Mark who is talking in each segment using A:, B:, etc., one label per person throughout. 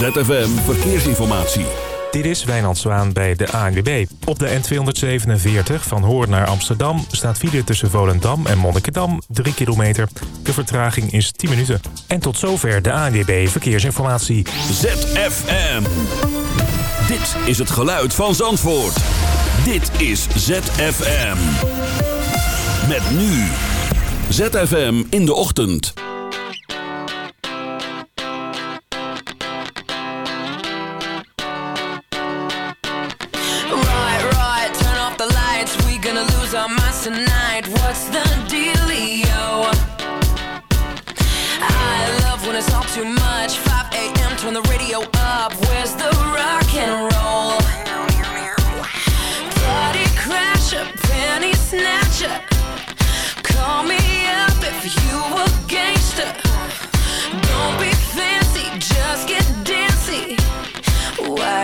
A: ZFM Verkeersinformatie.
B: Dit is Wijnand Zwaan bij de ANWB. Op de N247 van Hoorn naar Amsterdam staat file tussen Volendam en Monnikendam 3 kilometer. De vertraging is 10 minuten. En tot zover de ANWB Verkeersinformatie.
A: ZFM. Dit is het geluid van Zandvoort. Dit is ZFM. Met nu. ZFM in de ochtend.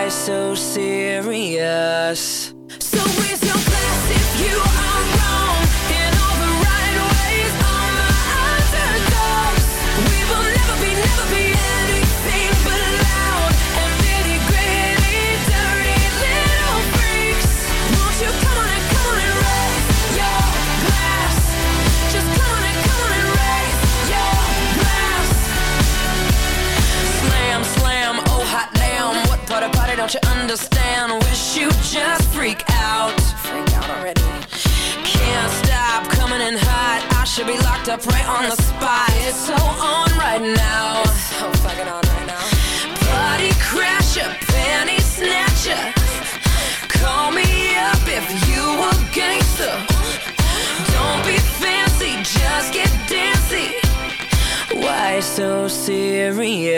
C: So serious? So raise be up right on the spot. It's so on right now. It's so fucking on right now. Party crasher, panty snatcher. Call me up if you a gangster. Don't be fancy, just get dancy. Why so serious?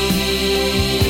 C: Música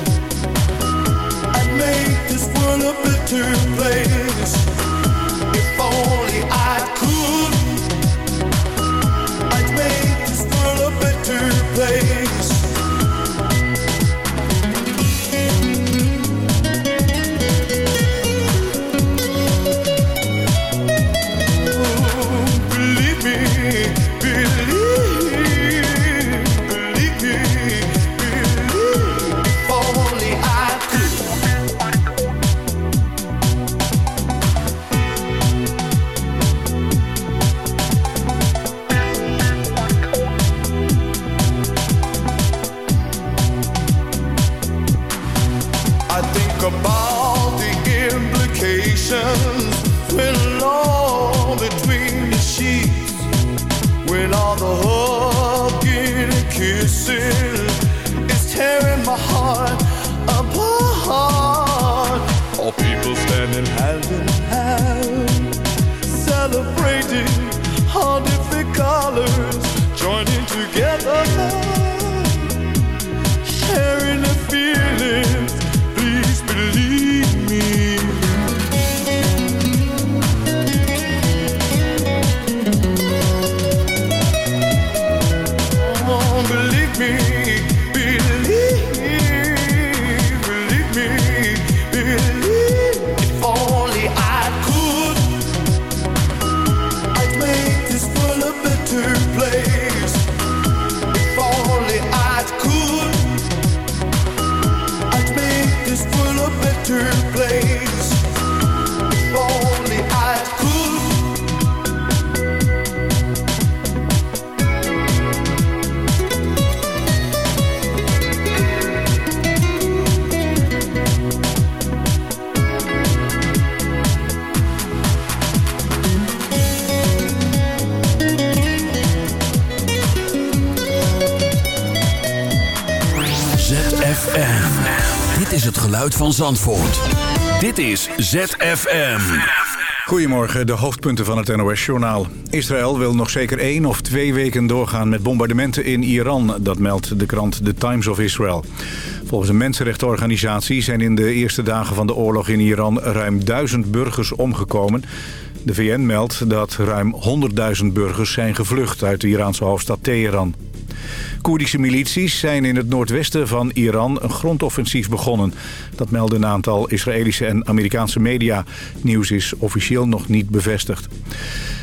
D: make this world a better place. If only I me,
E: van Zandvoort. Dit is ZFM.
F: Goedemorgen, de hoofdpunten van het NOS-journaal. Israël wil nog zeker één of twee weken doorgaan met bombardementen in Iran. Dat meldt de krant The Times of Israel. Volgens een mensenrechtenorganisatie zijn in de eerste dagen van de oorlog in Iran ruim duizend burgers omgekomen. De VN meldt dat ruim 100.000 burgers zijn gevlucht uit de Iraanse hoofdstad Teheran. Koerdische milities zijn in het noordwesten van Iran een grondoffensief begonnen. Dat melden een aantal Israëlische en Amerikaanse media. Nieuws is officieel nog niet bevestigd.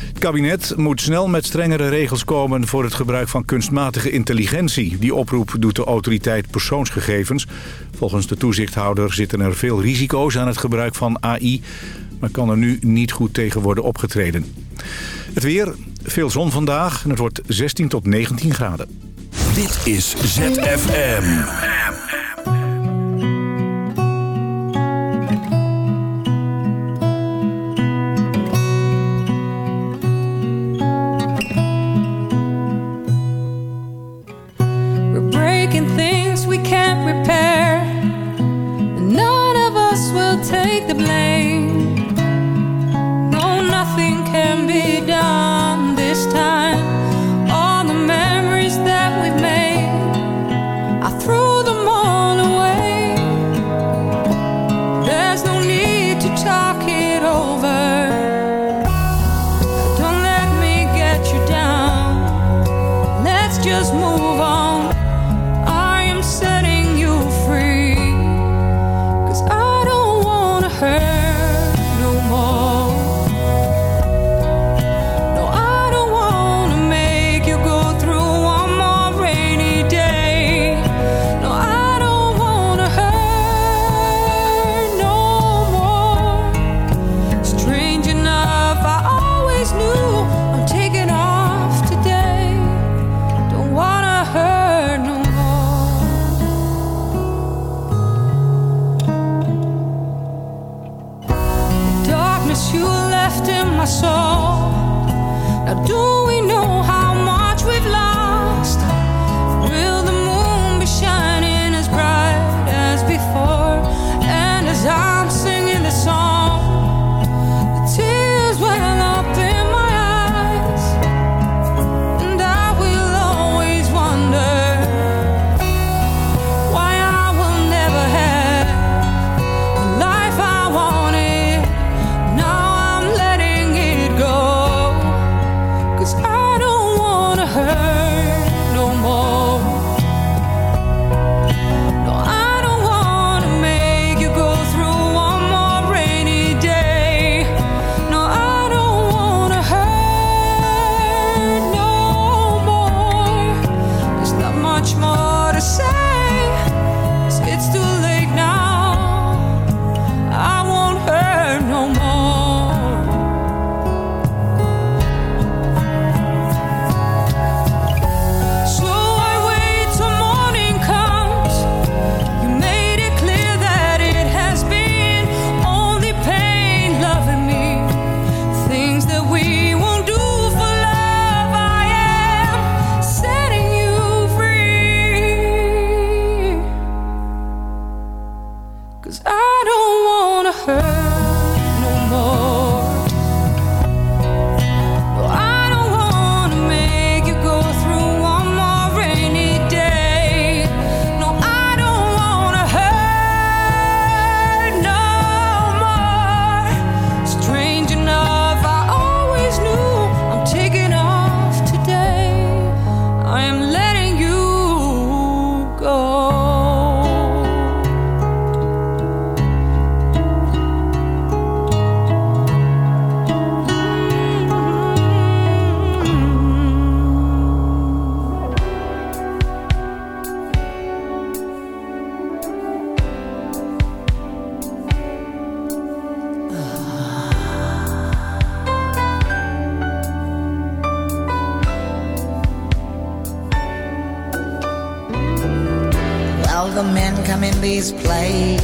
F: Het kabinet moet snel met strengere regels komen voor het gebruik van kunstmatige intelligentie. Die oproep doet de autoriteit persoonsgegevens. Volgens de toezichthouder zitten er veel risico's aan het gebruik van AI... maar kan er nu niet goed tegen worden opgetreden. Het weer, veel zon vandaag en het wordt 16 tot 19 graden.
E: Dit is ZFM.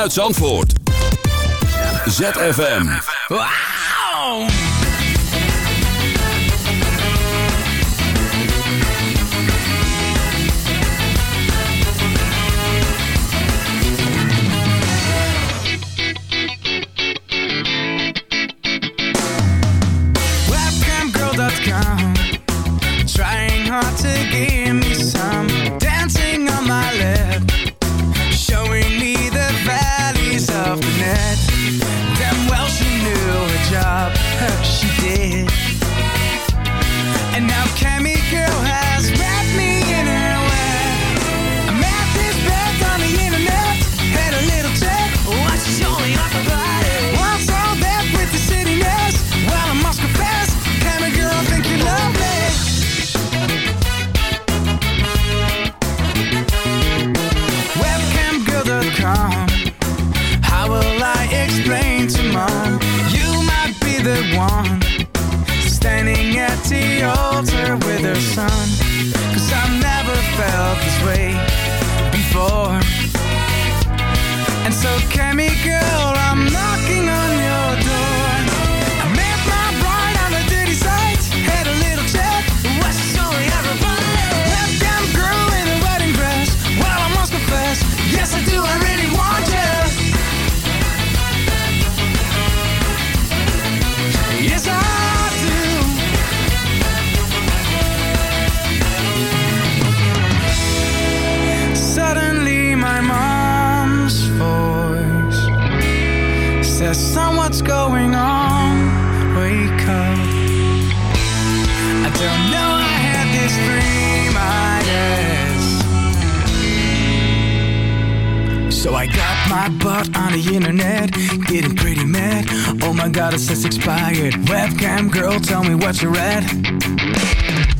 E: Vanuit Zandvoort. ZFM.
G: Webcamgirl.com webcam girl, tell me what you
H: read.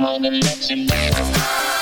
H: mine and
I: that's enough.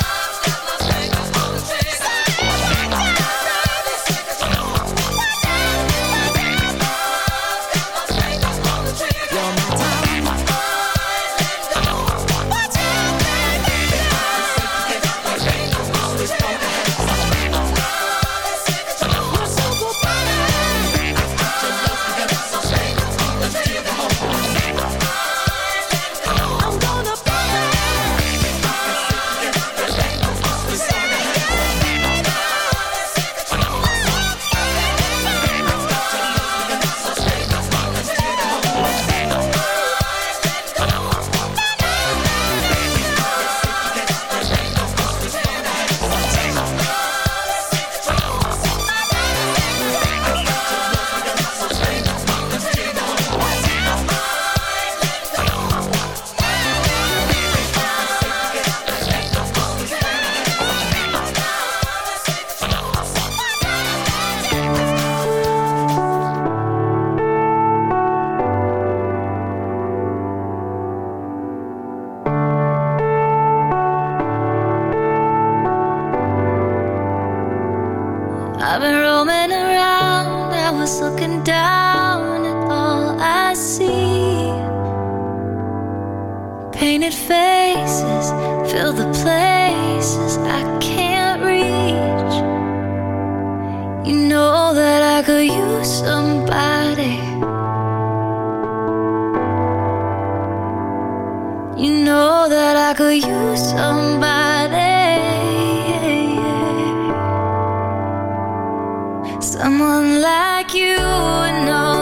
I: Someone like you you know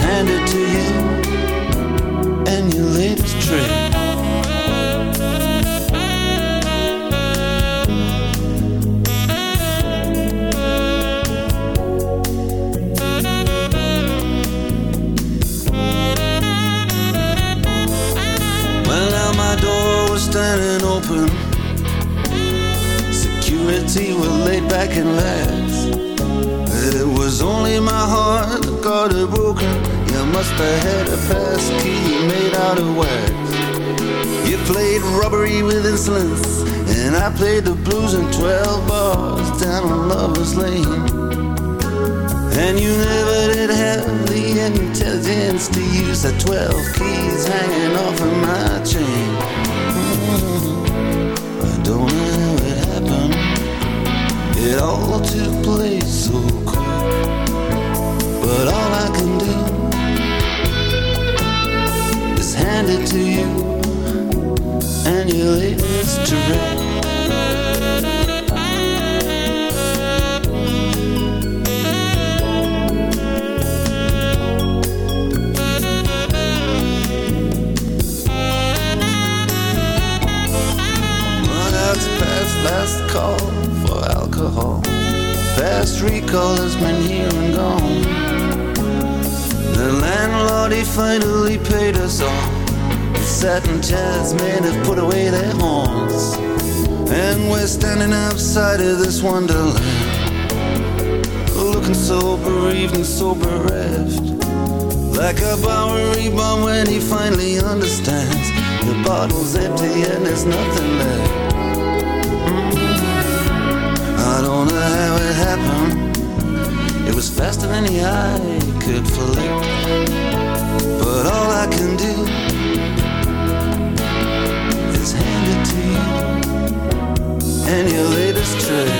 J: hand it to you Well. The bottle's empty and there's nothing left. I don't know how it happened. It was faster than the eye could flick. But all I can do is hand it to you and your latest trick.